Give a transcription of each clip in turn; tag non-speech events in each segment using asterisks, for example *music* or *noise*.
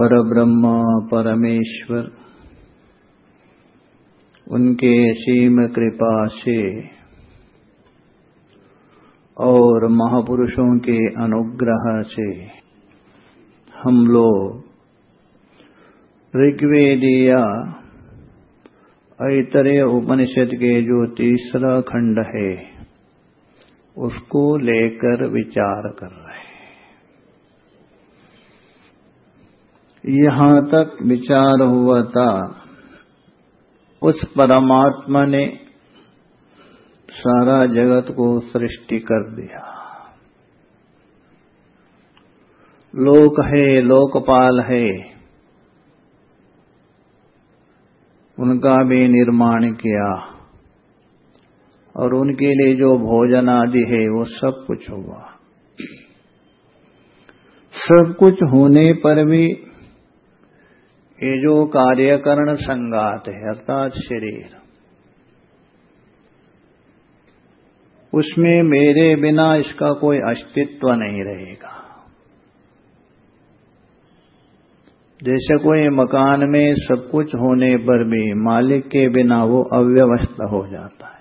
परब्रह्म परमेश्वर। उनके असीम कृपा से और महापुरुषों के अनुग्रह से हम लोग ऋग्वेदिया ऐतरेय उपनिषद के जो तीसरा खंड है, उसको लेकर विचार कर रहे हैं यहाँ तक विचार हुआ था। उस परमात्मा ने सारा जगत को सृष्टि कर दिया। लोक है, लोकपाल है। उनका भी निर्माण किया। और उनके लिए जो भोजन आदि है, वो सब कुछ हुआ। सब कुछ होने पर भी ये जो कार्यकरण संगात है, अर्थात शरीर, उसमें मेरे बिना इसका कोई अस्तित्व नहीं रहेगा। जैसे कोई मकान में सब कुछ होने पर भी मालिक के बिना वो अव्यवस्था हो जाता है।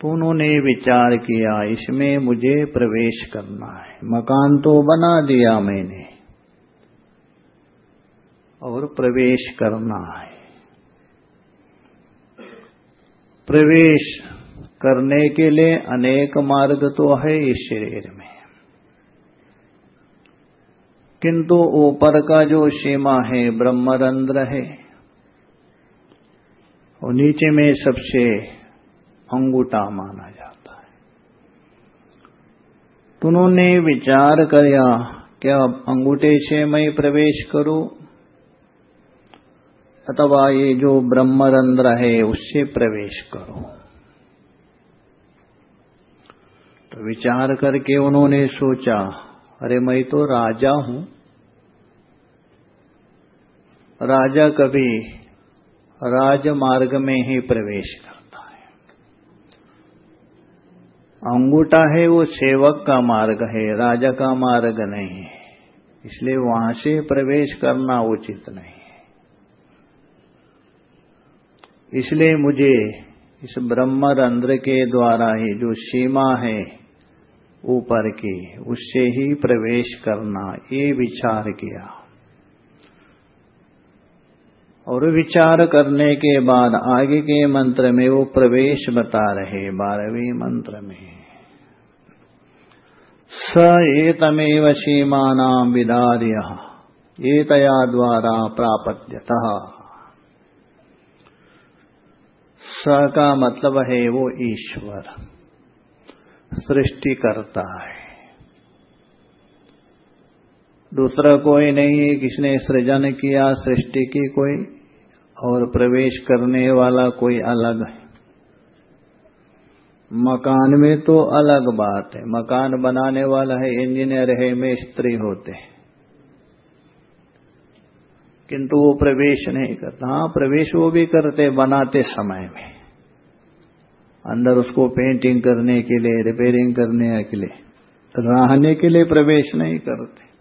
तो उन्होंने विचार किया, इसमें मुझे प्रवेश करना है। मकान तो बना दिया मैंने और प्रवेश करना है। प्रवेश करने के लिए अनेक मार्ग तो है इस शरीर में। किंतु ऊपर का जो सीमा है, ब्रह्मरंध्र है, और नीचे में सबसे अंगूठा माना जाता है। तो उन्होंने विचार किया क्या अंगूठे से मैं प्रवेश करूँ? अथवा ये जो ब्रह्मरंध्र है, उससे प्रवेश करो। तो विचार करके उन्होंने सोचा, अरे, मैं तो राजा हूँ। राजा कभी राजमार्ग में ही प्रवेश करता है। अंगूठा है, वो सेवक का मार्ग है, राजा का मार्ग नहीं है। इसलिए वहाँ से प्रवेश करना उचित नहीं है इसलिए मुझे इस ब्रह्म रंध्र के द्वारा ही जो सीमा है ऊपर की, उससे ही प्रवेश करना, ये विचार किया। और विचार करने के बाद आगे के मंत्र में वो प्रवेश बता रहे, बारहवीं मंत्र में। स एतमेव सीमाना विदार्य, एतया द्वारा प्रापद्यत। स का मतलब है वो ईश्वर सृष्टि करता है। दूसरा कोई नहीं है, किसने सृजन किया, सृष्टि की कोई और प्रवेश करने वाला कोई अलग है। मकान में तो अलग बात है, मकान बनाने वाला है, इंजीनियर है में स्त्री होते हैं। किंतु वो प्रवेश नहीं करता। हाँ प्रवेश वो भी करते बनाते समय में। अंदर उसको पेंटिंग करने के लिए रिपेयरिंग करने के लिए। रहने के लिए प्रवेश नहीं करते।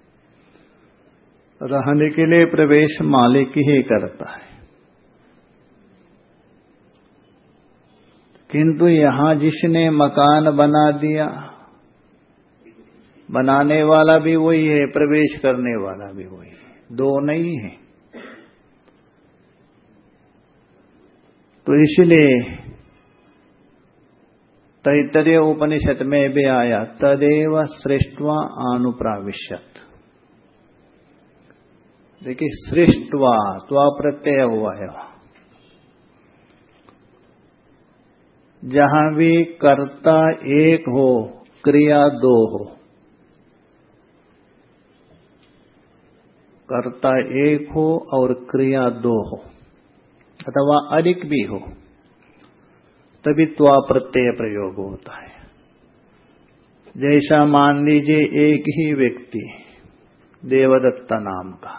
रहने के लिए प्रवेश मालिक ही करता है। किंतु यहाँ जिसने मकान बना दिया, बनाने वाला भी वही है, प्रवेश करने वाला भी वही है। दो नहीं है। तो इसलिए तैतरीय उपनिषद में भी आया, तदेव सृष्टवा अनुप्राविशत देखिए, सृष्टवा त्वा प्रत्यय हुआ है। जहाँ भी कर्ता एक हो, क्रिया दो हो। कर्ता एक हो और क्रिया दो हो। अथवा अधिक भी हो, तभी त्वा प्रत्यय प्रयोग होता है। जैसा मान लीजिए एक ही व्यक्ति, देवदत्ता नाम का,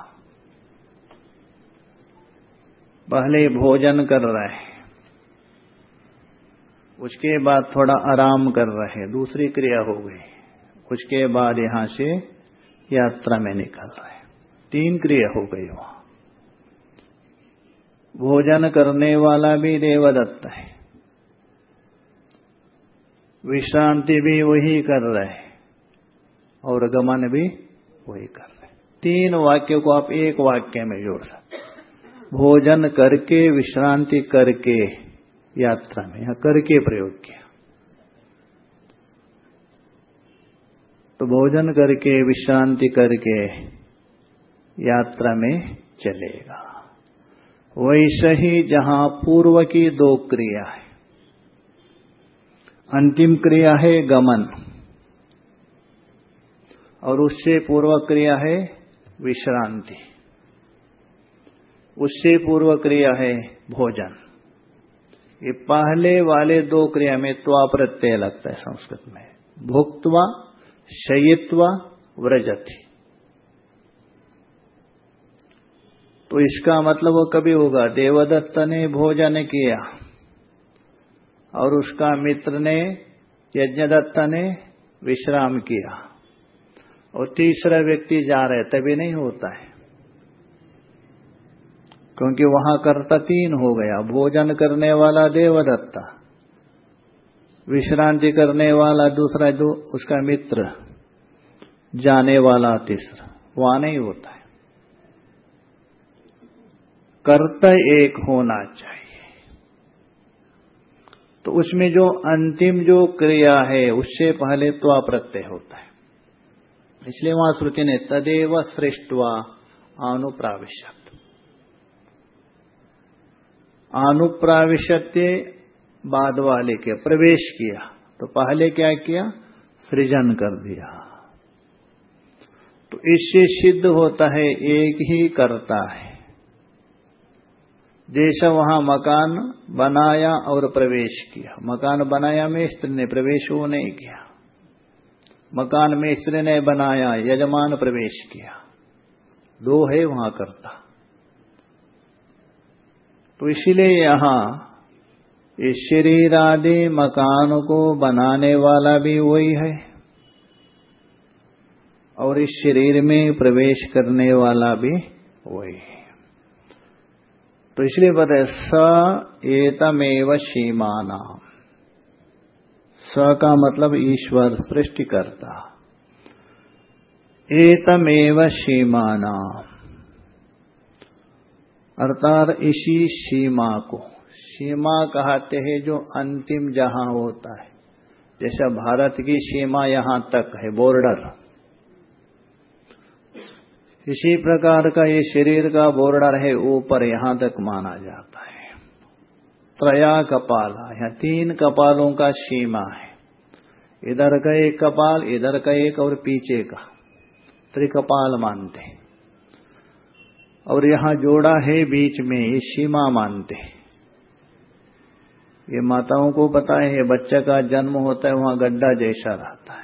पहले भोजन कर रहे हैं, उसके बाद थोड़ा आराम कर रहे दूसरी क्रिया हो गई, उसके बाद यहाँ से यात्रा में निकल रहे तीन क्रिया हो गई वहाँ। भोजन करने वाला भी देवदत्त है। विश्रांति भी वही कर रहे हैं और गमन भी वही कर रहे हैं। तीन वाक्यों को आप एक वाक्य में जोड़ सकते भोजन करके, विश्रांति करके यात्रा में यहाँ करके प्रयोग किया। तो भोजन करके, विश्रांति करके यात्रा में चलेगा। वैसे ही जहाँ पूर्व की दो क्रिया है। अंतिम क्रिया है गमन, और उससे पूर्व क्रिया है विश्रांति। उससे पूर्व क्रिया है भोजन। ये पहले वाले दो क्रिया में त्वा प्रत्यय लगता है संस्कृत में। भुक्तवा, शयित्वा, व्रजति। तो इसका मतलब वो कभी होगा? देवदत्त ने भोजन किया और उसका मित्र ने, यज्ञदत्त ने विश्राम किया। और तीसरा व्यक्ति जा रहे, तभी नहीं होता है। क्योंकि वहाँ कर्ता तीन हो गया, भोजन करने वाला देवदत्ता, विश्रांति करने वाला दूसरा जो उसका मित्र, जाने वाला तीसरा, वहाँ नहीं होता है। कर्ता एक होना चाहिए। तो उसमें जो अंतिम जो क्रिया है, उससे पहले तो प्रत्यय होता है। इसलिए वहाँ श्रुति ने तदेव श्रेष्ठवा अनुप्राविशत अनुप्राविशत्य बाद वाले के प्रवेश किया तो पहले क्या किया? सृजन कर दिया। तो इससे सिद्ध होता है, एक ही करता है। जैसा वहाँ मकान बनाया और प्रवेश किया। मकान बनाया में स्त्री ने प्रवेश वो नहीं किया। मकान में स्त्री ने बनाया, यजमान प्रवेश किया। दो है वहाँ करता। तो इसीलिए यहाँ इस शरीर आदि मकान को बनाने वाला भी वही है और इस शरीर में प्रवेश करने वाला भी वही है। तो इसलिए बताए स एतमेव सीमाना स का मतलब ईश्वर सृष्टिकर्ता। एतमेव सीमाना अर्थात इसी सीमा को। सीमा कहते हैं जो अंतिम जहाँ होता है। जैसे भारत की सीमा यहाँ तक है, बॉर्डर। इसी प्रकार का ये शरीर का बोर्डर है ऊपर यहाँ तक माना जाता है। त्रया कपाला, यहाँ तीन कपालों का सीमा है। इधर का एक कपाल, इधर का एक, और पीछे का। त्रिकपाल मानते हैं। और यहाँ जोड़ा है, बीच में ये सीमा मानते हैं। ये माताओं को पता है बच्चे का जन्म होता है, वहाँ गड्ढा जैसा रहता है।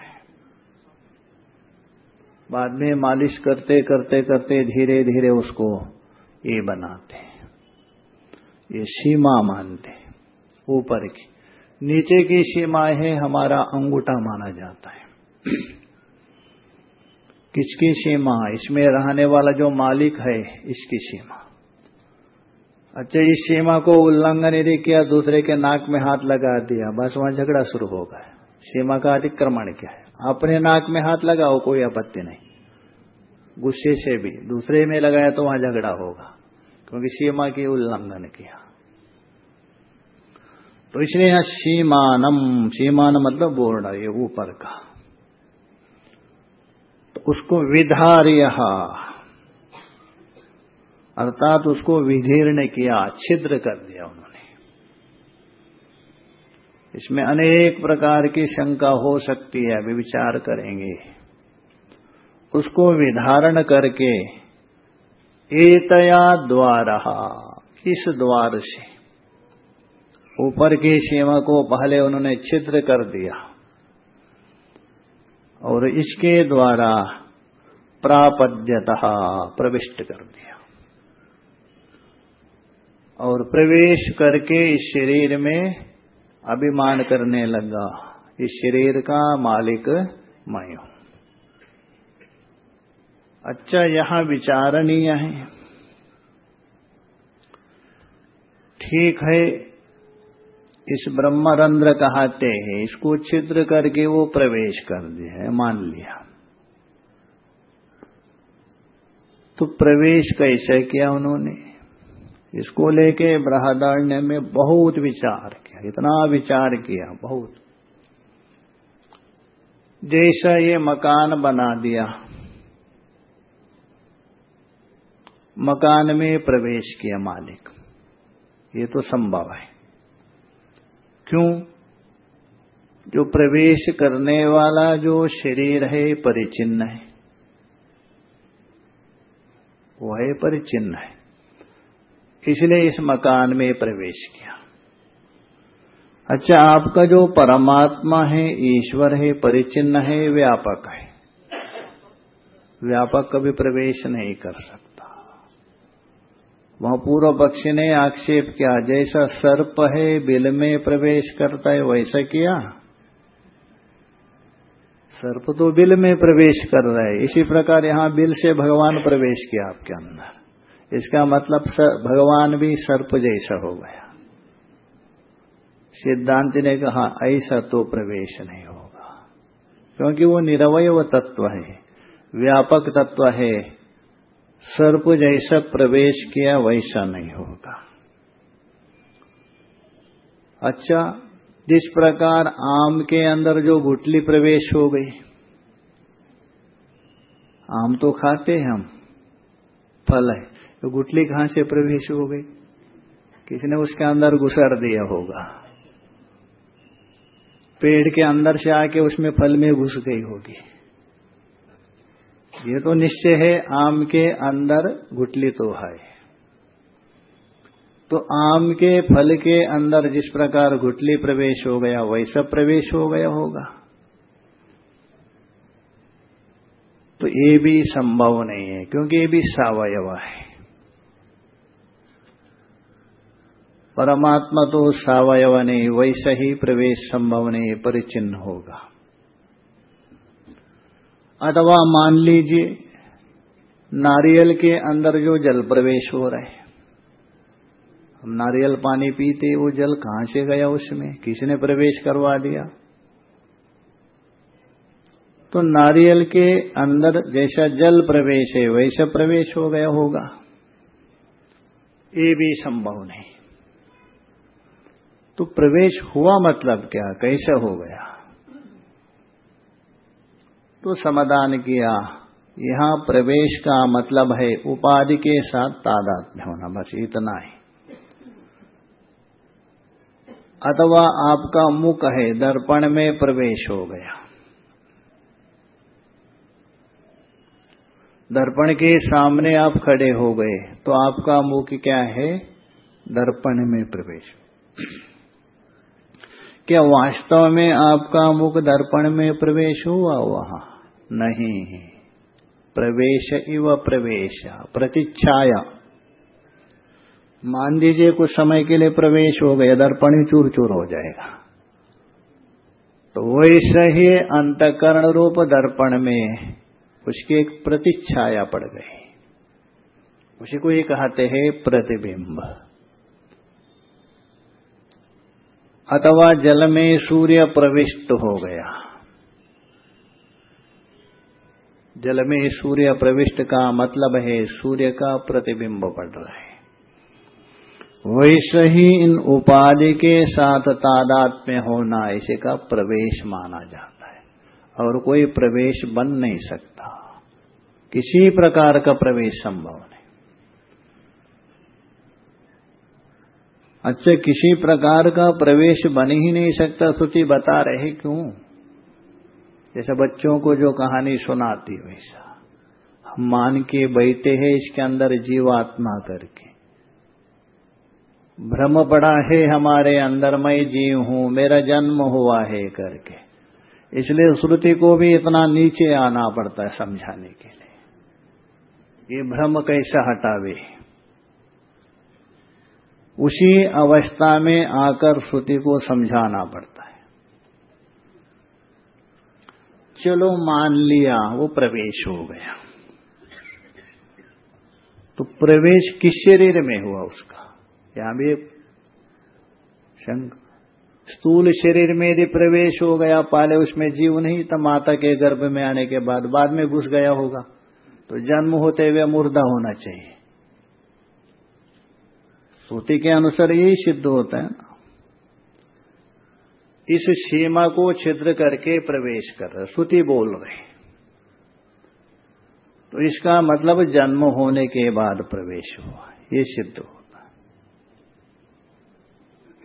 बाद में मालिश करते करते करते धीरे धीरे उसको ये बनाते ये सीमा मानते ऊपर की, नीचे की सीमा है, हमारा अंगूठा माना जाता है। किसकी सीमा? इसमें रहने वाला जो मालिक है, इसकी सीमा। अच्छा इस सीमा को उल्लंघन यदि किया, दूसरे के नाक में हाथ लगा दिया, बस वहाँ झगड़ा शुरू हो गया। सीमा का अतिक्रमण क्या है? अपने नाक में हाथ लगाओ, कोई आपत्ति नहीं। गुस्से से भी। दूसरे में लगाया तो वहाँ झगड़ा होगा, क्योंकि सीमा की उल्लंघन किया। तो इसलिए यहाँ सीमानम, सीमान मतलब बोर्ड, ये ऊपर का। तो उसको विधार्य, अर्थात उसको विधीर्ण किया, छिद्र कर दिया उन्होंने। इसमें अनेक प्रकार की शंका हो सकती है, अभी विचार करेंगे। उसको विधारण करके एतया द्वारा इस द्वार से? ऊपर की सीमा को पहले उन्होंने छिद्र कर दिया और इसके द्वारा प्रापद्यतः प्रविष्ट कर दिया और प्रवेश करके इस शरीर में अभिमान करने लगा, इस शरीर का मालिक मैं हूँ। अच्छा यहाँ विचारणीय है। ठीक है, इस ब्रह्मरंध्र कहते हैं, इसको छिद्र करके वो प्रवेश कर दिया मान लिया। तो प्रवेश कैसे किया उन्होंने? इसको लेके बृहदारण्य में बहुत विचार किया। इतना विचार किया, बहुत। जैसा ये मकान बना दिया, मकान में प्रवेश किया मालिक। ये तो संभव है। क्यों? जो प्रवेश करने वाला जो शरीर है, परिचिन्न है। वो है परिचिन्न है। इसलिए इस मकान में प्रवेश किया। अच्छा आपका जो परमात्मा है, ईश्वर है, परिचिन्न है, व्यापक है। व्यापक कभी प्रवेश नहीं कर सकता। वहाँ पूर्व पक्षी ने आक्षेप किया, जैसा सर्प है, बिल में प्रवेश करता है, वैसा किया। सर्प तो बिल में प्रवेश कर रहा है। इसी प्रकार यहाँ बिल से भगवान प्रवेश किया आपके अंदर। इसका मतलब भगवान भी सर्प जैसा हो गया। सिद्धांत ने कहा, ऐसा तो प्रवेश नहीं होगा। क्योंकि वो निरवय तत्व है, व्यापक तत्व है। सर्प जैसा प्रवेश किया, वैसा नहीं होगा। अच्छा जिस प्रकार आम के अंदर जो गुटली प्रवेश हो गई, आम तो खाते हैं हम, फल है तो गुटली कहाँ से प्रवेश हो गई? किसी ने उसके अंदर घुसर दिया होगा। पेड़ के अंदर से आके उसमें फल में घुस गई होगी। ये तो निश्चय है, आम के अंदर गुटली तो है। तो आम के फल के अंदर जिस प्रकार गुटली प्रवेश हो गया, वैसा प्रवेश हो गया होगा। तो ये भी संभव नहीं है, क्योंकि ये भी सावयव है। परमात्मा तो सावयव नहीं वैसा ही प्रवेश संभव नहीं परिचिन्न होगा। अथवा मान लीजिए, नारियल के अंदर जो जल प्रवेश हो रहा हम नारियल पानी पीते, वो जल कहाँ से गया उसमें? किसने प्रवेश करवा दिया? तो नारियल के अंदर जैसा जल प्रवेश है, वैसा प्रवेश हो गया होगा। ये भी संभव नहीं। तो प्रवेश हुआ मतलब क्या? कैसे हो गया? तो समाधान किया। यहाँ प्रवेश का मतलब है उपाधि के साथ तादाद में होना, बस इतना ही। अथवा आपका मुख है, दर्पण में प्रवेश हो गया। दर्पण के सामने आप खड़े हो गए तो आपका मुख क्या है? दर्पण में प्रवेश। क्या वास्तव में आपका मुख दर्पण में प्रवेश हुआ? वहाँ नहीं। प्रवेश इव प्रवेश प्रतीक्षाया मान लीजिए कुछ समय के लिए प्रवेश हो गया, दर्पण ही चूर चूर हो जाएगा। तो वैसे ही अंतकरण रूप दर्पण में उसकी एक प्रतिच्छाया पड़ गई। उसी को ये कहते हैं प्रतिबिंब। अथवा जल में सूर्य प्रविष्ट हो गया। जल में सूर्य प्रविष्ट का मतलब है सूर्य का प्रतिबिंब पड़ रहा है। वैसे ही इन उपाधि के साथ तादाद में होना इसे का प्रवेश माना जाता है और कोई प्रवेश बन नहीं सकता। किसी प्रकार का प्रवेश संभव नहीं अच्छा किसी प्रकार का प्रवेश बन ही नहीं सकता श्रुति बता रहे क्यों? जैसे बच्चों को जो कहानी सुनाती वैसा। हम मान के बैठे हैं इसके अंदर जीवात्मा करके। भ्रम पड़ा है हमारे अंदर, मैं जीव हूँ, मेरा जन्म हुआ है करके। इसलिए श्रुति को भी इतना नीचे आना पड़ता है समझाने के लिए। ये भ्रम कैसा हटावे? उसी अवस्था में आकर श्रुति को समझाना पड़ता है। चलो मान लिया, वो प्रवेश हो गया। तो प्रवेश किस शरीर में हुआ उसका? यहाँ भी शंक स्थूल शरीर में यदि प्रवेश हो गया, पहले उसमें जीव नहीं तो माता के गर्भ में आने के बाद बाद में घुस गया होगा। तो जन्म होते हुए मुर्दा होना चाहिए। श्रुति के अनुसार यही सिद्ध होता है ना। इस सीमा को छिद्र करके प्रवेश कर रहे श्रुति बोल रहे तो इसका मतलब जन्म होने के बाद प्रवेश हुआ। ये सिद्ध होता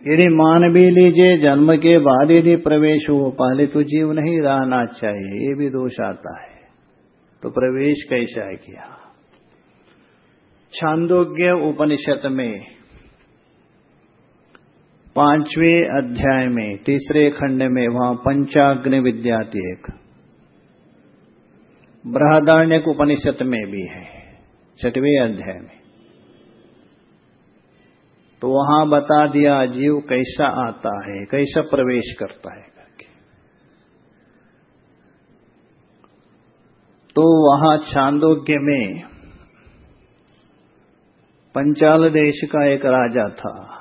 यदि मान भी लीजिए, जन्म के बाद यदि प्रवेश हो पहले तो जीव नहीं रहना चाहिए, ये भी दोष आता है। तो प्रवेश कैसा किया? छांदोग्य उपनिषद में पाँचवें अध्याय में, तीसरे खंड में वहाँ पंचाग्नि विद्यार्थी एक। बृहदारण्य उपनिषद में भी है, छठवें अध्याय में। तो वहाँ बता दिया जीव कैसा आता है, कैसा प्रवेश करता है करके। तो वहाँ छांदोग्य में पंचाल देश का एक राजा था।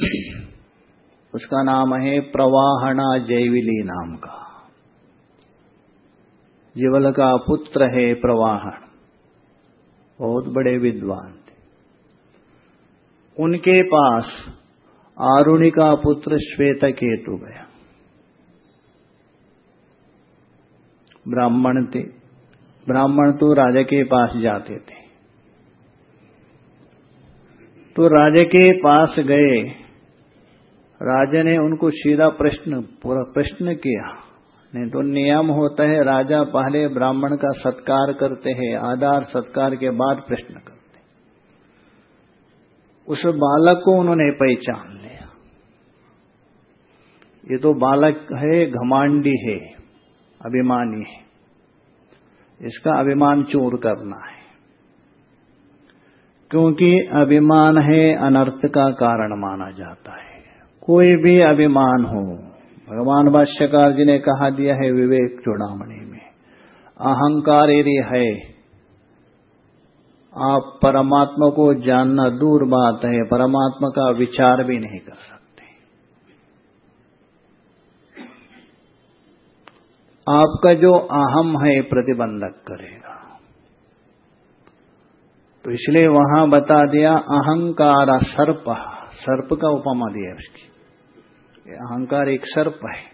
*coughs* उसका नाम है प्रवाहणा जैविली नाम का। जीवल का पुत्र है प्रवाहण। बहुत बड़े विद्वान थे। उनके पास आरुणि का पुत्र श्वेत केतु गया। ब्राह्मण थे। ब्राह्मण तो राजा के पास जाते थे। तो राजा के पास गए। राजा ने उनको सीधा प्रश्न, पूरा प्रश्न किया। नहीं तो नियम होता है, राजा पहले ब्राह्मण का सत्कार करते हैं, आधार सत्कार के बाद प्रश्न करते उस बालक को उन्होंने पहचान लिया। ये तो बालक है, घमांडी है, अभिमानी है। इसका अभिमान चोर करना है। क्योंकि अभिमान है, अनर्थ का कारण माना जाता है। कोई भी अभिमान हो, भगवान भाष्यकार जी ने कहा दिया है, विवेक चूड़ामणि में। अहंकार यदि है। आप परमात्मा को जानना दूर बात है, परमात्मा का विचार भी नहीं कर सकते। आपका जो अहम है, प्रतिबंधक करेगा। तो इसलिए वहाँ बता दिया, अहंकार सर्प सर्प का उपमा दिया उसकी। अहंकार एक सर्प है।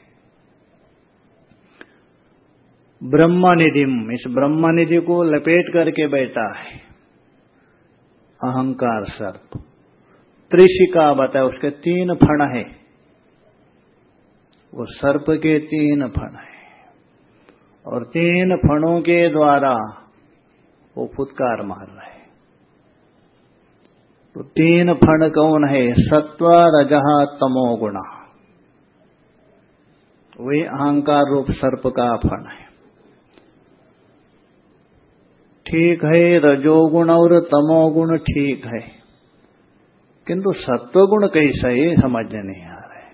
ब्रह्मनिधिम, इस ब्रह्मनिधि को लपेट करके बैठा है। अहंकार सर्प। त्रिशिका बताए, उसके तीन फण है। वो सर्प के तीन फण है। और तीन फणों के द्वारा वो फुतकार मार रहे तो तीन फण कौन है? सत्व रजहा तमो गुणा। वही अहंकार रूप सर्प का फण है। ठीक है, रजोगुण और तमोगुण ठीक है, किंतु सत्वगुण कैसा ये समझ नहीं आ रहा है।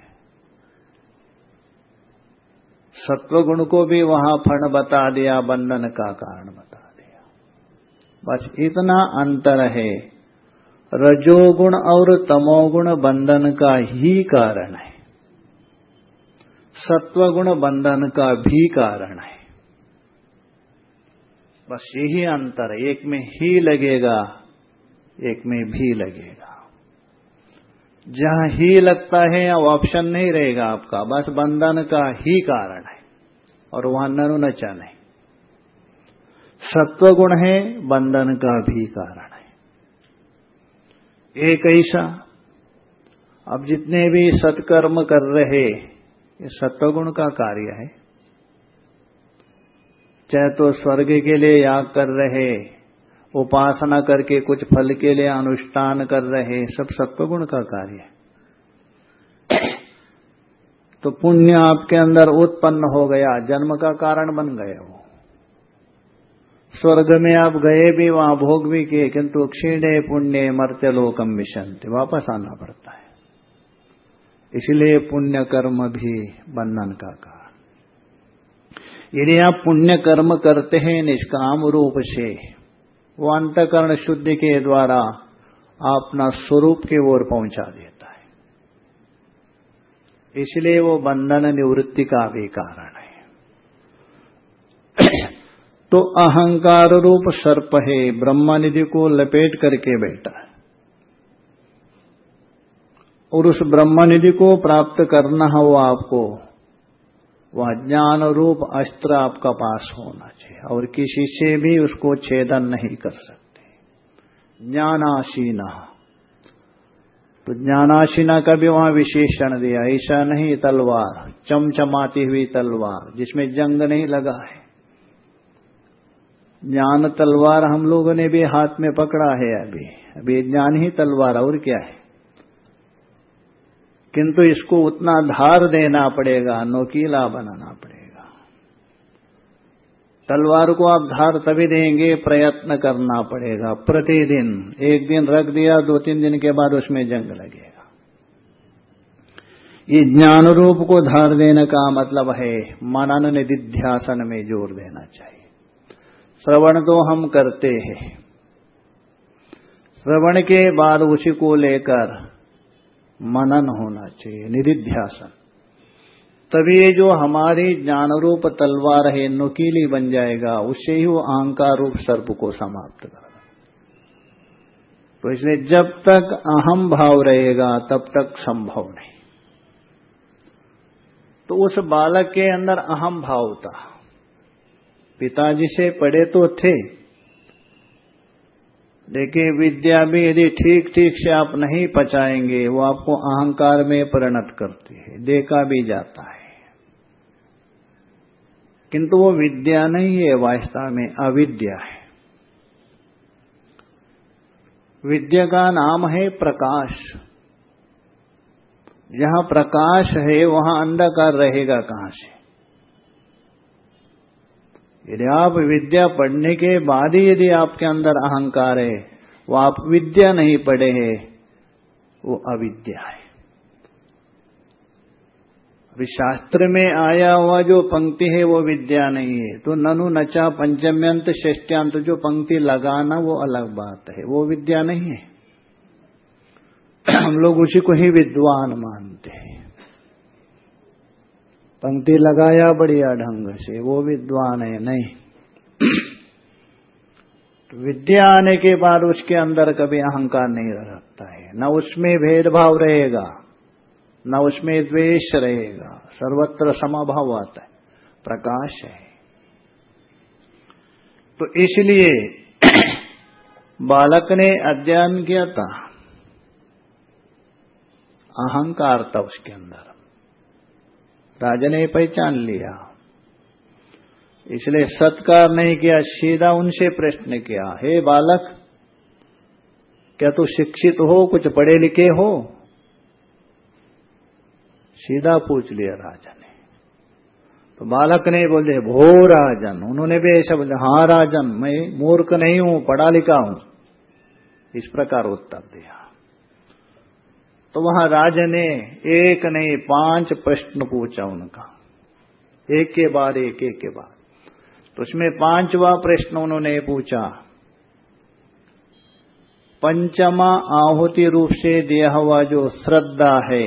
सत्वगुण को भी वहाँ फण बता दिया, बंधन का कारण बता दिया। बस इतना अंतर है, रजोगुण और तमोगुण बंधन का ही कारण है। सत्वगुण बंधन का भी कारण है। बस यही अंतर एक में ही लगेगा, एक में भी लगेगा। जहाँ ही लगता है वो ऑप्शन नहीं रहेगा आपका। बस बंधन का ही कारण है और वहाँ नरु नचा नहीं सत्वगुण है, बंधन का भी कारण है। एक ऐसा। अब जितने भी सत्कर्म कर रहे ये सत्वगुण का कार्य है। चाहे तो स्वर्ग के लिए याग कर रहे, उपासना करके कुछ फल के लिए अनुष्ठान कर रहे, सब सत्वगुण का कार्य है। तो पुण्य आपके अंदर उत्पन्न हो गया, जन्म का कारण बन गए वो। स्वर्ग में आप गए भी, वहाँ भोग भी किए, किंतु क्षीणे पुण्य मर्त्य लोकम विशंत वापस आना पड़ता है। इसलिए पुण्य कर्म भी बंधन का कारण। यदि आप पुण्य कर्म करते हैं निष्काम रूप से, वो अंतकरण शुद्धि के द्वारा अपना स्वरूप के ओर पहुँचा देता है। इसलिए वो बंधन निवृत्ति का भी कारण है। तो अहंकार रूप सर्प है ब्रह्मनिधि को लपेट करके बैठा है। और उस ब्रह्मनिधि को प्राप्त करना हो आपको, वह ज्ञान रूप अस्त्र आपका पास होना चाहिए और किसी से भी उसको छेदन नहीं कर सकते। ज्ञानाशीना तो ज्ञानाशीना का भी वहाँ विशेषण दिया, ऐसा नहीं तलवार, चमचमाती हुई तलवार, जिसमें जंग नहीं लगा है। ज्ञान तलवार हम लोगों ने भी हाथ में पकड़ा है अभी अभी ज्ञान ही तलवार और क्या है? किंतु इसको उतना धार देना पड़ेगा, नोकीला बनाना पड़ेगा। तलवार को आप धार तभी देंगे, प्रयत्न करना पड़ेगा, प्रतिदिन। एक दिन रख दिया, दो तीन दिन के बाद उसमें जंग लगेगा। ये ज्ञान रूप को धार देने का मतलब है मनन निधिध्यासन में ज़ोर देना चाहिए। श्रवण तो हम करते हैं। श्रवण के बाद उसी को लेकर मनन होना चाहिए, निधिध्यासन। तभी ये जो हमारी ज्ञान रूप तलवार है, नुकीली बन जाएगा उससे ही वो अहंकार रूप सर्प को समाप्त कर। तो इसलिए जब तक अहम भाव रहेगा, तब तक संभव नहीं। तो उस बालक के अंदर अहम भाव था। पिताजी से पढ़े तो थे देखिए, विद्या भी यदि ठीक ठीक से आप नहीं पचाएँगे, वो आपको अहंकार में परिणत करती है, देखा भी जाता है। किंतु वो विद्या नहीं है, वास्तव में अविद्या है। विद्या का नाम है प्रकाश। जहाँ प्रकाश है, वहाँ अंधकार रहेगा कहाँ से? यदि आप विद्या पढ़ने के बाद ही यदि आपके अंदर अहंकार है, वो आप विद्या नहीं पढ़े हैं, वो अविद्या है। अभी शास्त्र में आया हुआ जो पंक्ति है, वो विद्या नहीं है। तो ननु नचा पंचम्यंत षष्ट्यांत जो पंक्ति लगाना, वो अलग बात है। वो विद्या नहीं है। हम लोग उसी को ही विद्वान मानते हैं। पंक्ति लगाया बढ़िया ढंग से, वो विद्वान है, नहीं। तो विद्या आने के बाद उसके अंदर कभी अहंकार नहीं रहता है। न उसमें भेदभाव रहेगा, न उसमें द्वेष रहेगा, सर्वत्र समाभाव आता है, प्रकाश है। तो इसलिए *clears throat* बालक ने अध्ययन किया था, अहंकार था उसके अंदर। राजा ने पहचान लिया। इसलिए सत्कार नहीं किया, सीधा उनसे प्रश्न किया, हे बालक, क्या तू शिक्षित हो, कुछ पढ़े लिखे हो? सीधा पूछ लिया राजा ने। तो बालक ने बोले भो राजन। उन्होंने भी ऐसा बोले हाँ राजन, मैं मूर्ख नहीं हूँ, पढ़ा लिखा हूँ। इस प्रकार उत्तर दिया। तो वहाँ राजा ने एक नहीं पाँच प्रश्न पूछा उनका। एक के बाद, एक एक के बाद। तो उसमें पांचवा प्रश्न उन्होंने पूछा, पंचमा आहुति रूप से दिया हुआ जो श्रद्धा है,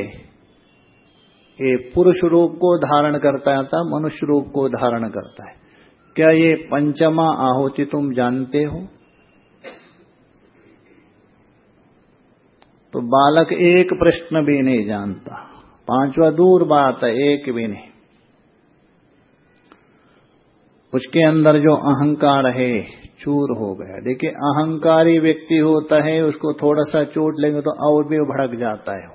ये पुरुष रूप को धारण करता था, मनुष्य रूप को धारण करता है। क्या ये पंचमा आहुति तुम जानते हो? तो बालक एक प्रश्न भी नहीं जानता। पांचवा दूर बात है, एक भी नहीं। उसके अंदर जो अहंकार है, चूर हो गया। देखिए, अहंकारी व्यक्ति होता है, उसको थोड़ा सा चोट लेंगे तो और भी भड़क जाता है।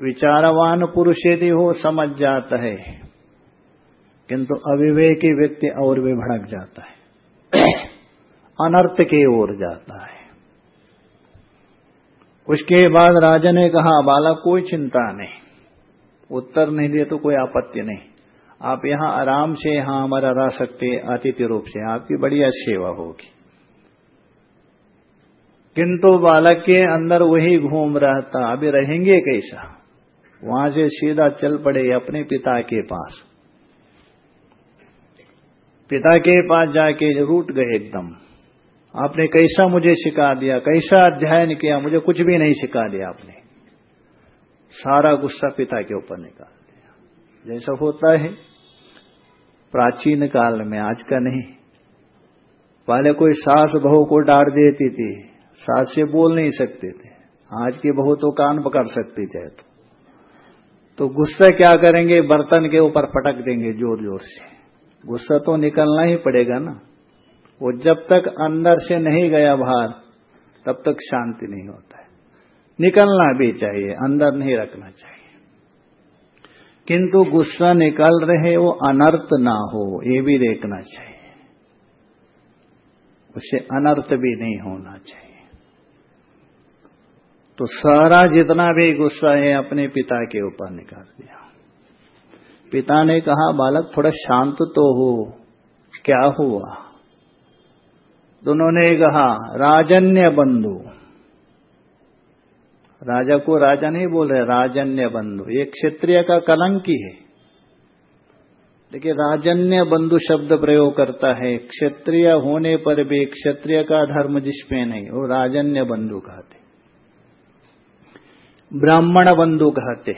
विचारवान पुरुष यदि हो, समझ जाता है। किंतु अविवेकी व्यक्ति और भी भड़क जाता है। अनर्थ की ओर जाता है। उसके बाद राजा ने कहा, बाला, कोई चिंता नहीं। उत्तर नहीं दिए तो कोई आपत्ति नहीं। आप यहाँ आराम से यहाँ हमारा रह सकते अतिथि रूप से। आपकी बढ़िया सेवा होगी। किंतु बालक के अंदर वही घूम रहा था अभी रहेंगे कैसा? वहाँ से सीधा चल पड़े अपने पिता के पास। पिता के पास जाके रूट गए एकदम। आपने कैसा मुझे सिखा दिया, कैसा अध्ययन किया, मुझे कुछ भी नहीं सिखा दिया आपने। सारा गुस्सा पिता के ऊपर निकाल दिया। जैसा होता है, प्राचीन काल में, आज का नहीं। पहले कोई सास बहू को डांट देती थी, सास से बोल नहीं सकते थे। आज की बहू तो कान पकड़ सकती चाहे तो तो गुस्सा क्या करेंगे? बर्तन के ऊपर पटक देंगे ज़ोर ज़ोर से। गुस्सा तो निकलना ही पड़ेगा ना। वो जब तक अंदर से नहीं गया बाहर, तब तक शांति नहीं होता है। निकलना भी चाहिए, अंदर नहीं रखना चाहिए। किंतु गुस्सा निकल रहे, वो अनर्थ ना हो, ये भी देखना चाहिए। उसे अनर्थ भी नहीं होना चाहिए। तो सारा जितना भी गुस्सा है, अपने पिता के ऊपर निकाल दिया। पिता ने कहा, बालक, थोड़ा शांत तो हो। क्या हुआ? दोनों ने कहा, राजन्य बंधु। राजा को राजा नहीं बोल रहे, राजन्य बंधु। ये क्षत्रिय का कलंकी है। देखिए, राजन्य बंधु शब्द प्रयोग करता है। क्षत्रिय होने पर भी क्षत्रिय का धर्म जिसपे नहीं, वो राजन्य बंधु कहते ब्राह्मण बंधु कहते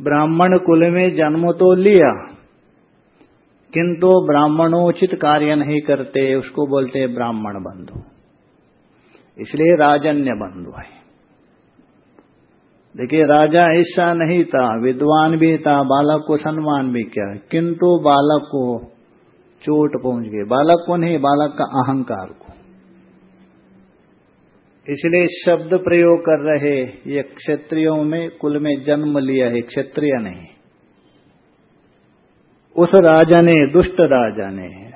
ब्राह्मण कुल में जन्म तो लिया। किंतु ब्राह्मणोचित कार्य नहीं करते, उसको बोलते ब्राह्मण बंधु। इसलिए राजन्य बंधु है। देखिए, राजा ऐसा नहीं था, विद्वान भी था, बालक को सम्मान भी किया। किंतु बालक को चोट पहुँच गई। बालक को नहीं, बालक का अहंकार को। इसलिए शब्द प्रयोग कर रहे, ये क्षत्रियों में, कुल में जन्म लिया है, क्षत्रिय नहीं। उस राजा ने, दुष्ट राजा ने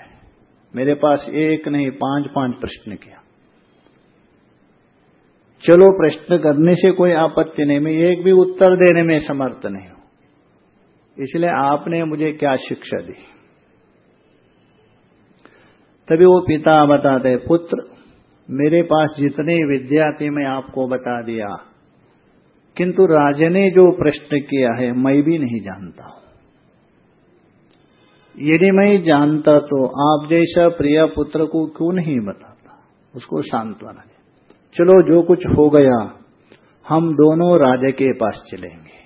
मेरे पास एक नहीं, पाँच पाँच प्रश्न किया। चलो, प्रश्न करने से कोई आपत्ति नहीं, मैं एक भी उत्तर देने में समर्थ नहीं हूँ। इसलिए आपने मुझे क्या शिक्षा दी? तभी वो पिता बताते पुत्र, मेरे पास जितने विद्या थी, मैं आपको बता दिया। किंतु राजा ने जो प्रश्न किया है, मैं भी नहीं जानता हूँ। यदि मैं जानता तो आप जैसा प्रिय पुत्र को क्यों नहीं बताता? उसको सांत्वना दे। चलो, जो कुछ हो गया, हम दोनों राजा के पास चलेंगे।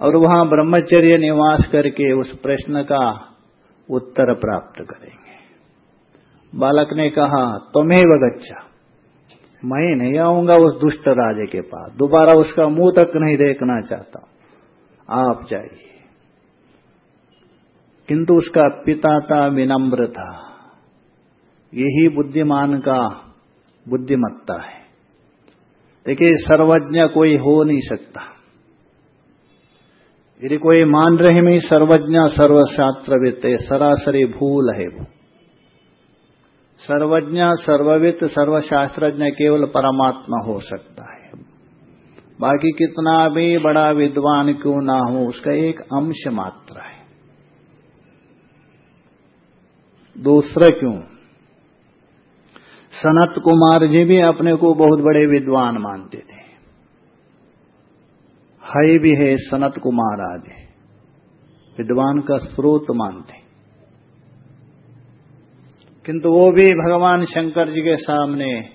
और वहाँ ब्रह्मचर्य निवास करके उस प्रश्न का उत्तर प्राप्त करेंगे। बालक ने कहा, तुम्हें बगच्चा, मैं नहीं आऊँगा उस दुष्ट राजे के पास। दोबारा उसका मुँह तक नहीं देखना चाहता। आप जाइए। किंतु उसका पिता था विनम्र था। यही बुद्धिमान का बुद्धिमत्ता है। देखिए, सर्वज्ञ कोई हो नहीं सकता। यदि कोई मान रहे में सर्वज्ञ सर्वशास्त्रविद सरासरी भूल है वो। सर्वज्ञ सर्ववित सर्वशास्त्रज्ञ केवल परमात्मा हो सकता है। बाकी कितना भी बड़ा विद्वान क्यों ना हो, उसका एक अंश मात्र है। दूसरा क्यों? सनत कुमार जी भी अपने को बहुत बड़े विद्वान मानते थे। है भी है सनत कुमार आदि विद्वान का स्रोत मानते। किंतु वो भी भगवान शंकर जी के सामने,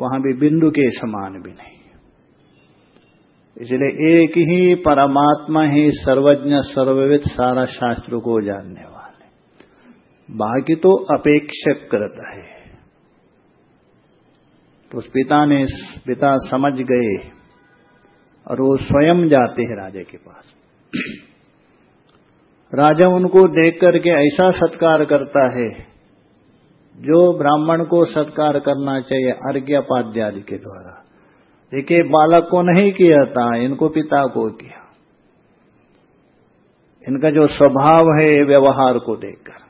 वहाँ भी बिंदु के समान भी नहीं। इसलिए एक ही परमात्मा ही सर्वज्ञ, सर्वविद सारा शास्त्र को जानने वाले। बाकी तो अपेक्षक करता है। तो उस पिता ने पिता समझ गए और वो स्वयं जाते हैं राजा के पास। राजा उनको देख करके ऐसा सत्कार करता है, जो ब्राह्मण को सत्कार करना चाहिए अर्घ्यपाद्यादि के द्वारा। देखिए, बालक को नहीं किया था, इनको पिता को किया। इनका जो स्वभाव है, व्यवहार को देखकर।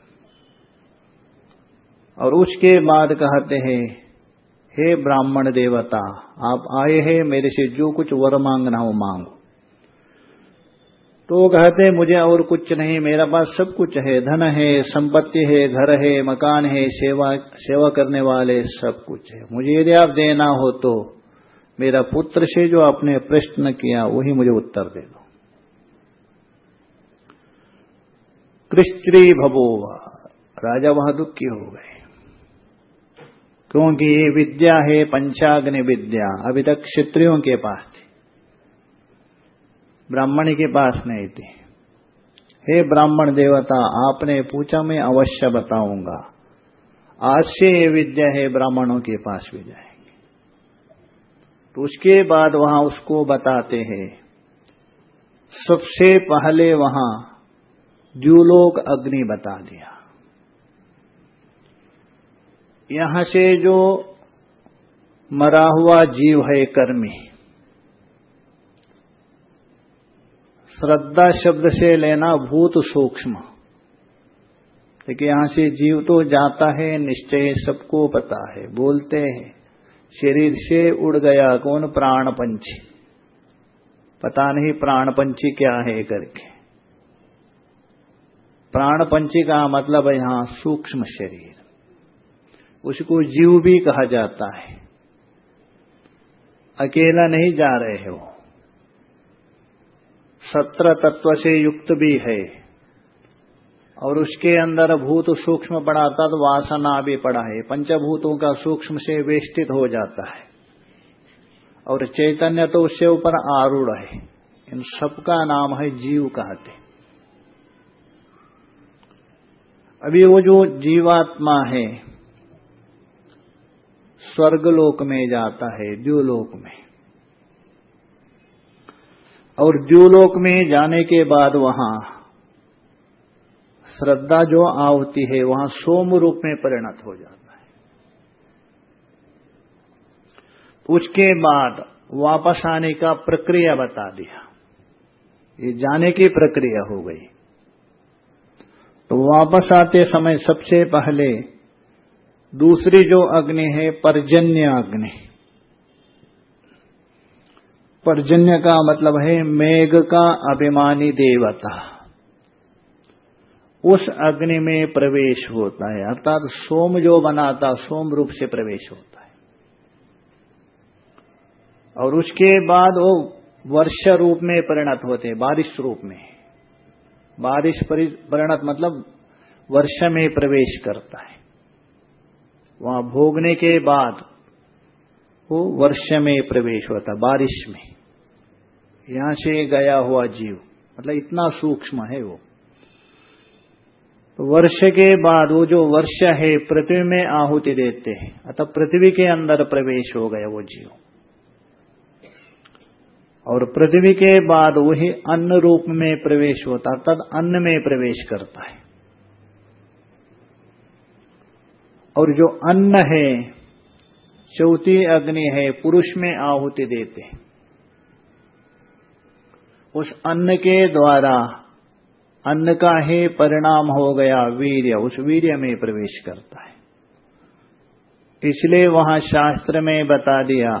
और उसके बाद कहते हैं, हे ब्राह्मण देवता, आप आए हैं मेरे से जो कुछ वर मांगना हो मांगो। तो कहते मुझे और कुछ नहीं, मेरा पास सब कुछ है। धन है, संपत्ति है, घर है, मकान है, सेवा सेवा करने वाले सब कुछ है। मुझे यदि आप देना हो तो मेरा पुत्र से जो आपने प्रश्न किया, वही मुझे उत्तर दे दो। कृष्त्री भबोवा राजा वहाँ दुखी हो गए। क्योंकि ये विद्या है पंचाग्नि विद्या? अभी तक क्षत्रियों के पास थी। ब्राह्मण के पास नहीं थी। हे ब्राह्मण देवता, आपने पूछा, मैं अवश्य बताऊँगा। आज से ये विद्या है, ब्राह्मणों के पास भी जाएँगे। तो उसके बाद वहाँ उसको बताते हैं। सबसे पहले वहाँ द्यूलोक अग्नि बता दिया। यहाँ से जो मरा हुआ जीव है कर्मी, श्रद्धा शब्द से लेना भूत सूक्ष्म। देखिए, यहाँ से जीव तो जाता है, निश्चय सबको पता है, बोलते हैं, शरीर से उड़ गया कौन प्राण पंछी पता नहीं प्राण पंछी क्या है करके। प्राण पंछी का मतलब है यहाँ सूक्ष्म शरीर। उसको जीव भी कहा जाता है। अकेला नहीं जा रहे हो। सत्र तत्व से युक्त भी है। और उसके अंदर भूत सूक्ष्म पड़ा, तद वासना भी पड़ा है। पंचभूतों का सूक्ष्म से वेष्टित हो जाता है। और चैतन्य तो उससे ऊपर आरूढ़ है। इन सबका नाम है जीव कहते। अभी वो जो जीवात्मा है स्वर्गलोक में जाता है, द्यूलोक में। और द्यूलोक में जाने के बाद वहाँ श्रद्धा जो आवती है, वहाँ सोम रूप में परिणत हो जाता है। उसके बाद वापस आने का प्रक्रिया बता दिया। ये जाने की प्रक्रिया हो गई। तो वापस आते समय सबसे पहले दूसरी जो अग्नि है, पर्जन्य अग्नि। पर्जन्य का मतलब है मेघ का अभिमानी देवता। उस अग्नि में प्रवेश होता है, अर्थात सोम जो बनाता, सोम रूप से प्रवेश होता है। और उसके बाद वो वर्ष रूप में परिणत होते हैं, बारिश रूप में। बारिश परिणत मतलब वर्ष में प्रवेश करता है। वहाँ भोगने के बाद वो वर्ष में प्रवेश होता बारिश में। यहाँ से गया हुआ जीव मतलब इतना सूक्ष्म है वो। तो वर्ष के बाद वो जो वर्ष है, पृथ्वी में आहुति देते हैं, अतः पृथ्वी के अंदर प्रवेश हो गया वो जीव। और पृथ्वी के बाद वही अन्न रूप में प्रवेश होता, तद अन्न में प्रवेश करता है। और जो अन्न है, चौथी अग्नि है, पुरुष में आहुति देते उस अन्न के द्वारा अन्न का ही परिणाम हो गया वीर्य, उस वीर्य में प्रवेश करता है। इसलिए वहाँ शास्त्र में बता दिया,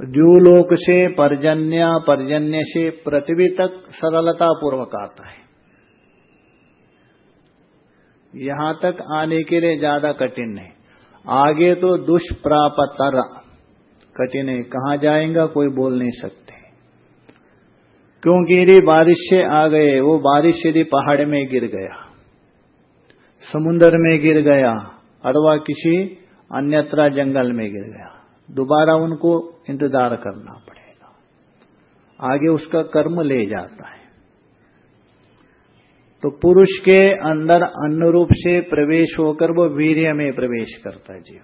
द्यूलोक से पर्जन्य पर्जन्य से पृथ्वी तक सरलता पूर्वक आता है। यहाँ तक आने के लिए ज़्यादा कठिन नहीं। आगे तो दुष्प्रापतर कठिन है। कहाँ जाएगा कोई बोल नहीं सकते। क्योंकि यदि बारिश से आ गए, वो बारिश यदि पहाड़ में गिर गया समुन्द्र में गिर गया, अथवा किसी अन्यत्र जंगल में गिर गया, दोबारा उनको इंतज़ार करना पड़ेगा। आगे उसका कर्म ले जाता है। तो पुरुष के अंदर अन्न रूप से प्रवेश होकर वो वीर्य में प्रवेश करता जीव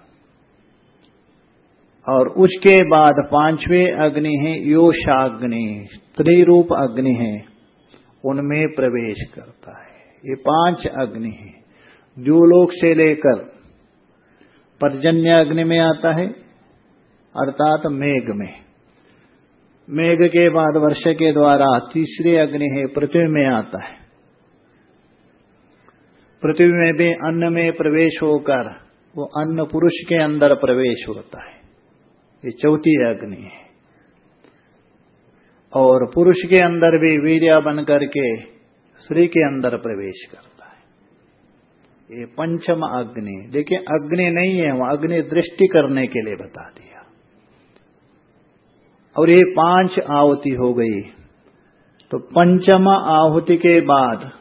और उसके बाद पाँचवें अग्नि है योशाग्नि रूप अग्नि है, उनमें प्रवेश करता है। ये पाँच अग्नि है, जो लोग से लेकर पर्जन्य अग्नि में आता है, अर्थात मेघ में। मेघ के बाद वर्ष के द्वारा तीसरे अग्नि है, पृथ्वी में आता है। पृथ्वी में भी अन्न में प्रवेश होकर वो अन्न पुरुष के अंदर प्रवेश होता है। ये चौथी अग्नि है। और पुरुष के अंदर भी वीर्या बन करके स्त्री के अंदर प्रवेश करता है। ये पंचम अग्नि। देखिए, अग्नि नहीं है, वो अग्नि दृष्टि करने के लिए बता दिया। और ये पाँच आहुति हो गई। तो पंचम आहुति के बाद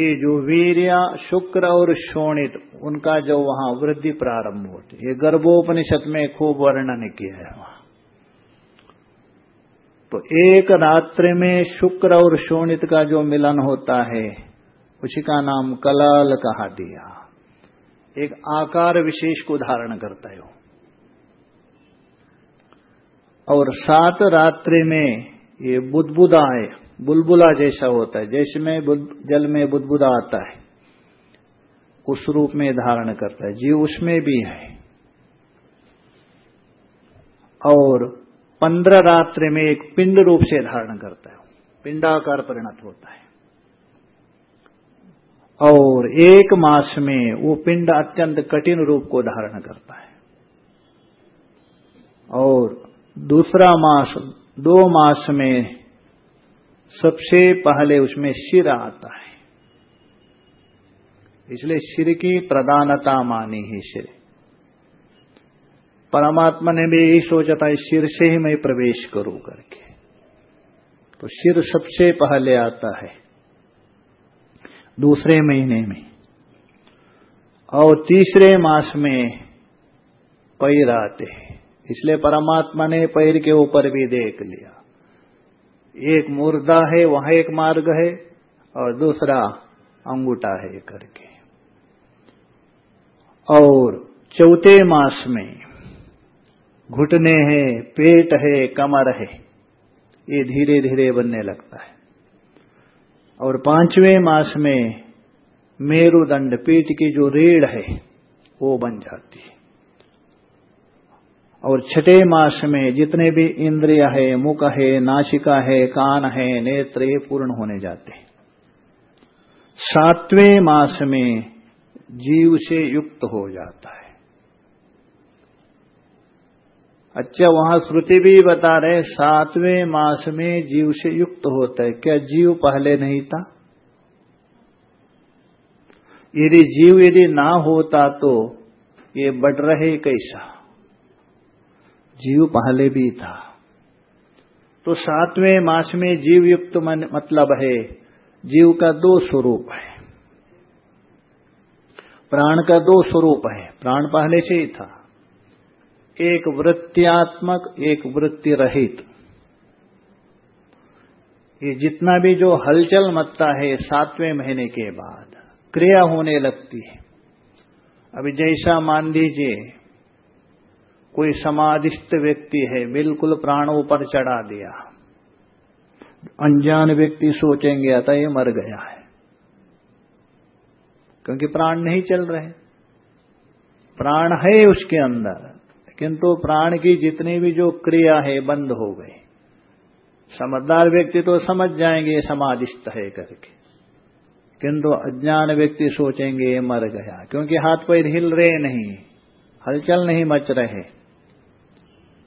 ये जो वीर्य, शुक्र और शोणित, उनका जो वहाँ वृद्धि प्रारंभ होती है। ये गर्भोपनिषद में खूब वर्णन किया है वहाँ। तो एक रात्रि में शुक्र और शोणित का जो मिलन होता है, उसी का नाम कलाल कहा दिया। एक आकार विशेष को धारण करता है और सात रात्रि में ये बुदबुदा है बुलबुला जैसा होता है जैसे में जल में बुदबुदा आता है, उस रूप में धारण करता है, जीव उसमें भी है। और पंद्रह रात्र में एक पिंड रूप से धारण करता है, पिंडाकार परिणत होता है। और एक मास में वो पिंड अत्यंत कठिन रूप को धारण करता है। और दूसरा मास, दो मास में सबसे पहले उसमें शिर आता है। इसलिए शिर की प्रधानता मानी ही शिर परमात्मा ने भी यही सोचा था शिर से ही मैं प्रवेश करूँ करके। तो शिर सबसे पहले आता है, दूसरे महीने में। और तीसरे मास में पैर आते हैं। इसलिए परमात्मा ने पैर के ऊपर भी देख लिया। एक मुर्दा है, वहाँ एक मार्ग है और दूसरा अंगूठा है करके। और चौथे मास में घुटने हैं, पेट है, कमर है, ये धीरे धीरे बनने लगता है। और पाँचवें मास में मेरुदंड, पेट की जो रेड़ है, वो बन जाती है। और छठे मास में जितने भी इंद्रिय है, मुख है, नासिका है, कान है, नेत्र पूर्ण होने जाते हैं। सातवें मास में जीव से युक्त हो जाता है। अच्छा वहाँ श्रुति भी बता रहे, सातवें मास में जीव से युक्त होता है। क्या जीव पहले नहीं था? यदि जीव यदि ना होता तो ये बढ़ रहे कैसा? जीव पहले भी था। तो सातवें मास में जीव युक्त मतलब है, जीव का दो स्वरूप है। प्राण का दो स्वरूप है, प्राण पहले से ही था। एक वृत्त्यात्मक, एक वृत्ति रहित। ये जितना भी जो हलचल मचता है, सातवें महीने के बाद, क्रिया होने लगती है। अभी जैसा मान लीजिए कोई समाधिस्थ व्यक्ति है, बिल्कुल प्राणों पर चढ़ा दिया। अनजान व्यक्ति सोचेंगे आता ये मर गया है। क्योंकि प्राण नहीं चल रहे। प्राण है उसके अंदर, किंतु प्राण की जितनी भी जो क्रिया है, बंद हो गई। समझदार व्यक्ति तो समझ जाएँगे समाधिस्थ है करके। किंतु अज्ञान व्यक्ति सोचेंगे, ये मर गया। क्योंकि हाथ पैर हिल रहे नहीं, हलचल नहीं मच रहे।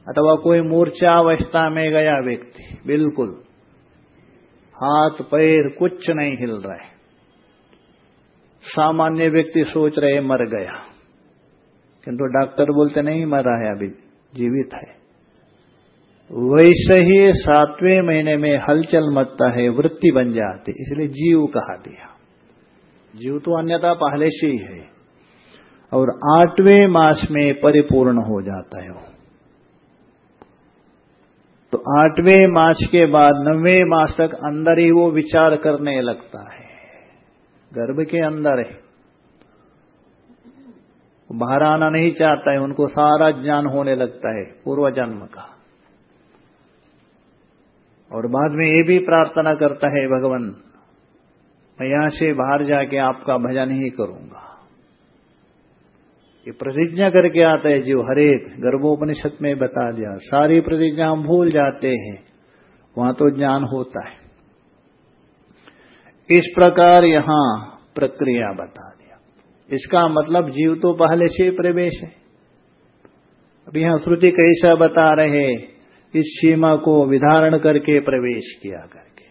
अथवा कोई मूर्छावस्था में गया व्यक्ति, बिल्कुल। हाथ, पैर कुछ नहीं हिल रहे। सामान्य व्यक्ति सोच रहे मर गया। किंतु डॉक्टर बोलते, नहीं मरा है, अभी जीवित है। वैसे ही सातवें महीने में हलचल मचता है, वृत्ति बन जाती, इसलिए जीव कहा दिया। जीव तो अन्यथा पहले से ही है, और आठवें मास में परिपूर्ण हो जाता है वो। तो आठवें मास के बाद, नवे मास तक अंदर ही वो विचार करने लगता है। गर्भ के अंदर है। बाहर आना नहीं चाहता है, उनको सारा ज्ञान होने लगता है, पूर्व जन्म का। और बाद में ये भी प्रार्थना करता है, भगवान, मैं यहाँ से बाहर जाके आपका भजन ही करूँगा। ये प्रतिज्ञा करके आता है, जीव हरेक गर्भोपनिषद में बता दिया, सारी प्रतिज्ञा हम भूल जाते हैं, वहाँ तो ज्ञान होता है। इस प्रकार यहाँ प्रक्रिया बता दिया। इसका मतलब जीव तो पहले से प्रवेश है। अभी यहाँ श्रुति कैसा बता रहे, इस सीमा को विधारण करके प्रवेश किया करके।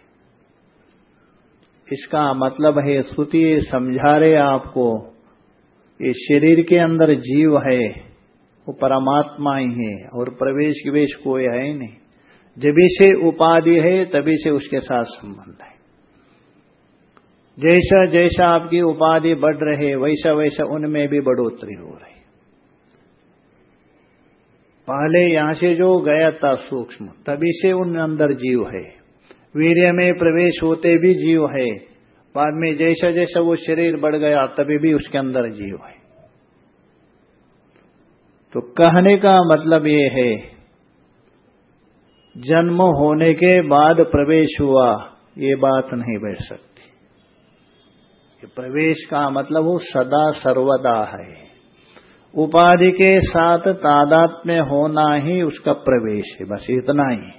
इसका मतलब है, श्रुति समझा रहे आपको ये शरीर के अंदर जीव है, वो परमात्मा ही है, और प्रवेश वेश कोई है ही नहीं। जभी से उपाधि है तभी से उसके साथ संबंध है। जैसा जैसा आपकी उपाधि बढ़ रहे, वैसा वैसा उनमें भी बढ़ोतरी हो रही। पहले यहाँ से जो गया था सूक्ष्म तभी से उन अंदर जीव है। वीर्य में प्रवेश होते भी जीव है बाद में जैसा जैसा वो शरीर बढ़ गया, तभी भी उसके अंदर जीव है। तो कहने का मतलब ये है, जन्म होने के बाद प्रवेश हुआ, ये बात नहीं बैठ सकती। ये प्रवेश का मतलब वो सदा सर्वदा है। उपाधि के साथ तादात में होना ही उसका प्रवेश है, बस इतना ही।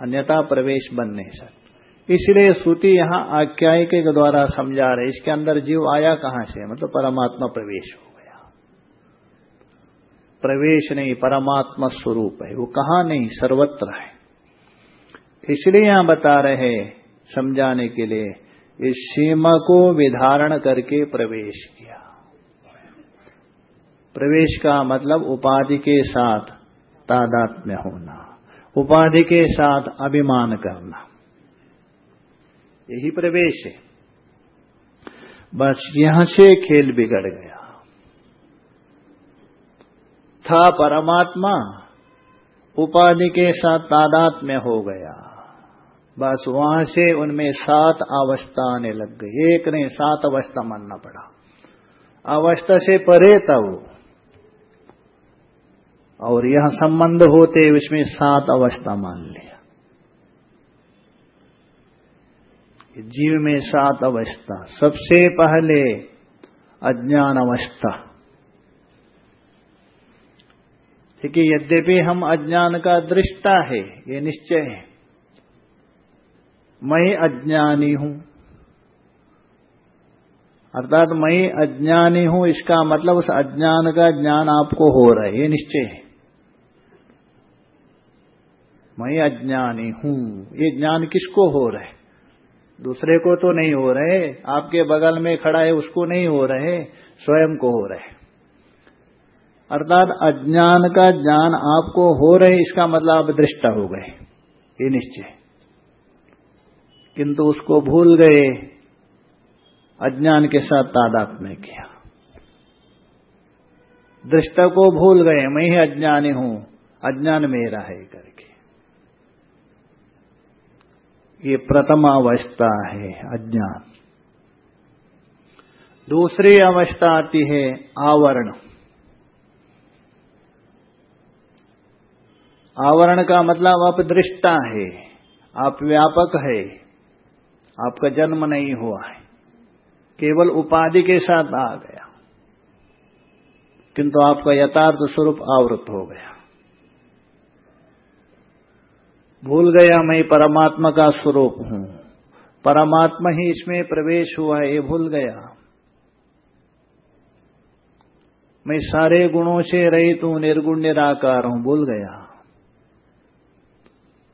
अन्यथा प्रवेश बन नहीं सकता। इसलिए श्रुति यहाँ आख्यायिक के द्वारा समझा रहे इसके अंदर जीव आया कहाँ से? मतलब परमात्मा प्रवेश हो गया। प्रवेश नहीं, परमात्मा स्वरूप है, वो कहा नहीं, सर्वत्र है। इसलिए यहाँ बता रहे समझाने के लिए, इस सीमा को विधारण करके प्रवेश किया। प्रवेश का मतलब उपाधि के साथ तादात में होना, उपाधि के साथ अभिमान करना। यही प्रवेश है। बस यहाँ से खेल बिगड़ गया। था परमात्मा, उपाधि के साथ तादात में हो गया। बस वहाँ से उनमें सात अवस्था आने लग गई। एक नहीं सात अवस्था मानना पड़ा। अवस्था से परे था वो और यह संबंध होते उसमें सात अवस्था मान लिया जीव में सात अवस्था। सबसे पहले अज्ञान अवस्था। ठीक है यद्यपि हम अज्ञान का दृष्टा है, ये निश्चय है। मैं अज्ञानी हूँ। अर्थात मैं अज्ञानी हूँ, इसका मतलब उस अज्ञान का ज्ञान आपको हो रहा है, ये निश्चय है। मैं अज्ञानी हूँ, ये ज्ञान किसको हो रहा है? दूसरे को तो नहीं हो रहे, आपके बगल में खड़ा है, उसको नहीं हो रहे, स्वयं को हो रहे। अर्थात अज्ञान का ज्ञान आपको हो रहे, इसका मतलब आप दृष्टा हो गए। ये निश्चय। किंतु उसको भूल गए, अज्ञान के साथ तादात में किया। दृष्टा को भूल गए, मैं ही अज्ञानी हूँ, अज्ञान मेरा है करके ये प्रथम अवस्था है, अज्ञान। दूसरी अवस्था आती है आवरण। आवरण का मतलब आप दृष्टा है, आप व्यापक है, आपका जन्म नहीं हुआ है, केवल उपाधि के साथ आ गया। किंतु आपका यथार्थ स्वरूप आवृत हो गया। भूल गया मैं परमात्मा का स्वरूप हूँ। परमात्मा ही इसमें प्रवेश हुआ है ये भूल गया। मैं सारे गुणों से रहित हूँ निर्गुण निराकार हूँ भूल गया।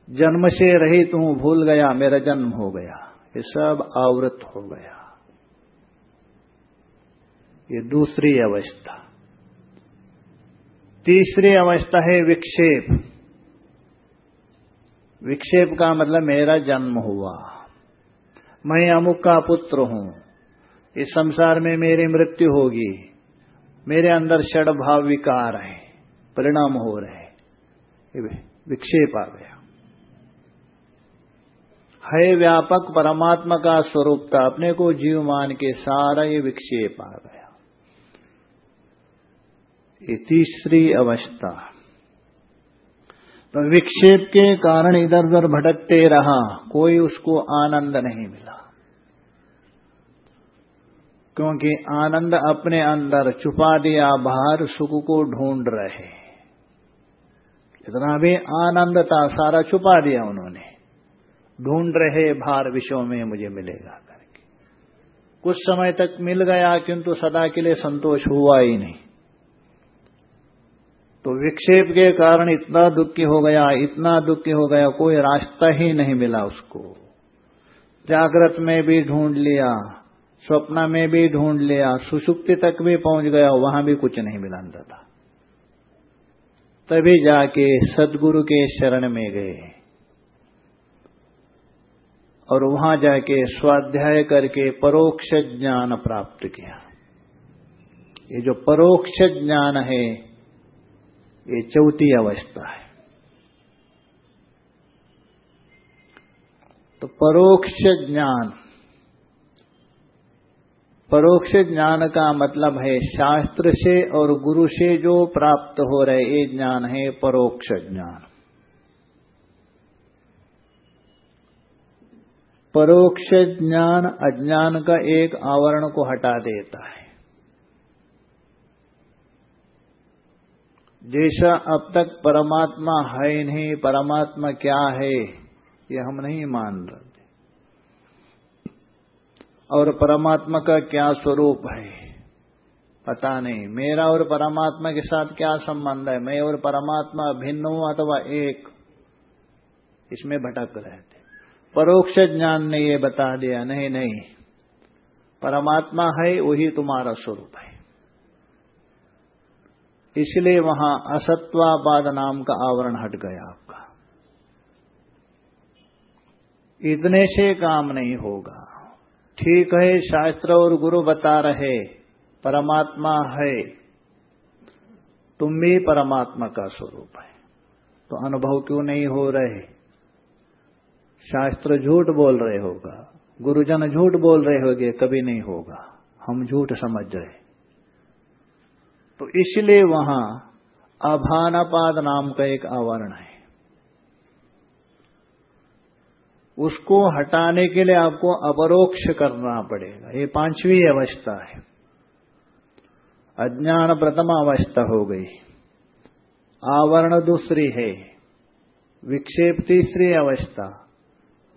जन्म से रहित हूँ भूल गया मेरा जन्म हो गया। ये सब आवृत हो गया। ये दूसरी अवस्था। तीसरी अवस्था है विक्षेप। विक्षेप का मतलब मेरा जन्म हुआ। मैं अमुक का पुत्र हूँ। इस संसार में मेरी मृत्यु होगी। मेरे अंदर षड भाव विकार है, परिणाम हो रहे विक्षेप आ गया। है व्यापक परमात्मा का स्वरूप था। अपने को जीव मान के सारा ये विक्षेप आ गया। ये तीसरी अवस्था। तो विक्षेप के कारण इधर उधर भटकते रहा, कोई उसको आनंद नहीं मिला। क्योंकि आनंद अपने अंदर छुपा दिया, बाहर सुख को ढूंढ रहे। इतना भी आनंद था, सारा छुपा दिया उन्होंने। ढूंढ रहे, बाहर विषयों में मुझे मिलेगा करके। कुछ समय तक मिल गया, किंतु सदा के लिए संतोष हुआ ही नहीं। तो विक्षेप के कारण इतना दुखी हो गया, इतना दुखी हो गया, कोई रास्ता ही नहीं मिला उसको। जागृत में भी ढूंढ लिया, स्वप्न में भी ढूंढ लिया, सुसुप्ति तक भी पहुँच गया, वहाँ भी कुछ नहीं मिला था। तभी जाके सदगुरु के शरण में गए। और वहाँ जाके स्वाध्याय करके परोक्ष ज्ञान प्राप्त किया। ये जो परोक्ष ज्ञान है ये चौथी अवस्था है। तो परोक्ष ज्ञान परोक्ष ज्ञान का मतलब है शास्त्र से और गुरु से जो प्राप्त हो रहे, ये ज्ञान है परोक्ष ज्ञान। परोक्ष ज्ञान अज्ञान का एक आवरण को हटा देता है। जैसा अब तक परमात्मा है नहीं, परमात्मा क्या है, ये हम नहीं मान रहे। और परमात्मा का क्या स्वरूप है, पता नहीं। मेरा और परमात्मा के साथ क्या संबंध है? मैं और परमात्मा भिन्न हूँ अथवा एक? इसमें भटक रहे थे परोक्ष ज्ञान ने ये बता दिया, नहीं नहीं। परमात्मा है, वही तुम्हारा स्वरूप है। इसलिए वहाँ असत्वाबाद नाम का आवरण हट गया आपका। इतने से काम नहीं होगा। ठीक है, शास्त्र और गुरु बता रहे, परमात्मा है, तुम भी परमात्मा का स्वरूप है। तो अनुभव क्यों नहीं हो रहे? शास्त्र झूठ बोल रहे होगा, गुरुजन झूठ बोल रहे होगे, कभी नहीं होगा। हम झूठ समझ रहे। तो इसलिए वहाँ अभानापाद नाम का एक आवरण है। उसको हटाने के लिए आपको अपरोक्ष करना पड़ेगा। ये पांचवी अवस्था है। अज्ञान प्रथम अवस्था हो गई। आवरण दूसरी है। विक्षेप तीसरी अवस्था।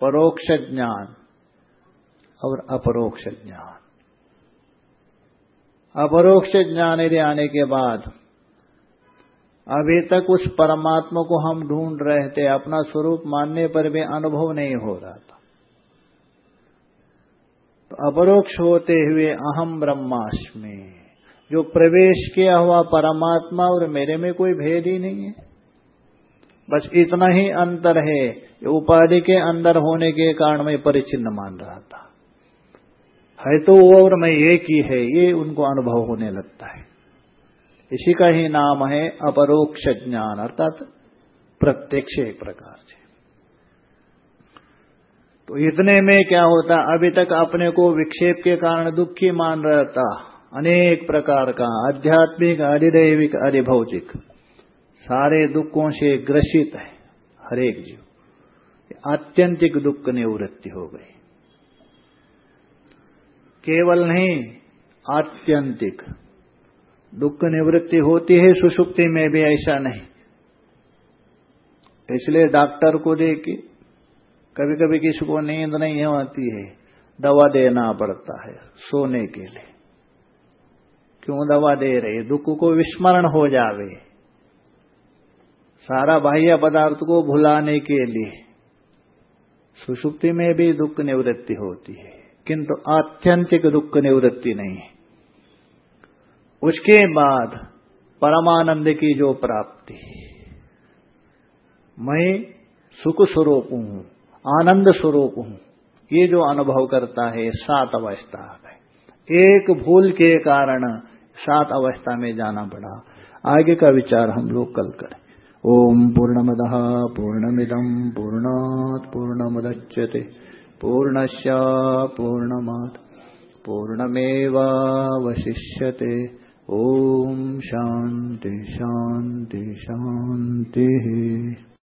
परोक्ष ज्ञान और अपरोक्ष ज्ञान। अपरोक्ष ज्ञान यदि आने के बाद, अभी तक उस परमात्मा को हम ढूंढ रहे थे, अपना स्वरूप मानने पर भी अनुभव नहीं हो रहा था। तो अपरोक्ष होते हुए अहम ब्रह्मास्मि, जो प्रवेश किया हुआ परमात्मा और मेरे में कोई भेद ही नहीं है। बस इतना ही अंतर है उपाधि के अंदर होने के कारण मैं परिचिन्न मान रहा था। है तो वो और मैं एक ही है, ये उनको अनुभव होने लगता है। इसी का ही नाम है अपरोक्ष ज्ञान, अर्थात प्रत्यक्ष एक प्रकार से। तो इतने में क्या होता, अभी तक अपने को विक्षेप के कारण दुखी मान रहा था, अनेक प्रकार का, आध्यात्मिक अधिदैविक अधिभौतिक सारे दुखों से ग्रसित है, हरेक जीव। आत्यंतिक दुख निवृत्ति हो गई। केवल नहीं, आत्यंतिक। दुख निवृत्ति होती है सुषुप्ति में भी ऐसा नहीं। इसलिए डॉक्टर को देखिए कभी कभी किसी को नींद नहीं आती है, दवा देना पड़ता है, सोने के लिए। क्यों दवा दे रहे दुख को विस्मरण हो जावे। सारा बाह्य पदार्थ को भुलाने के लिए। सुषुप्ति में भी दुख निवृत्ति होती है। किंतु आत्यंतिक दुख निवृत्ति नहीं उसके बाद परमानंद की जो प्राप्ति मैं सुख स्वरूप हूँ आनंद स्वरूप हूँ, ये जो अनुभव करता है, सात अवस्था है। एक भूल के कारण सात अवस्था में जाना पड़ा। आगे का विचार हम लोग कल करें। ॐ पूर्णमदः पूर्णमिदम् पूर्णात् पूर्णमुदच्यते। पूर्णस्य पूर्णमात् पूर्णमेवशिष्य ॐ शान्ति शान्ति शान्तिः।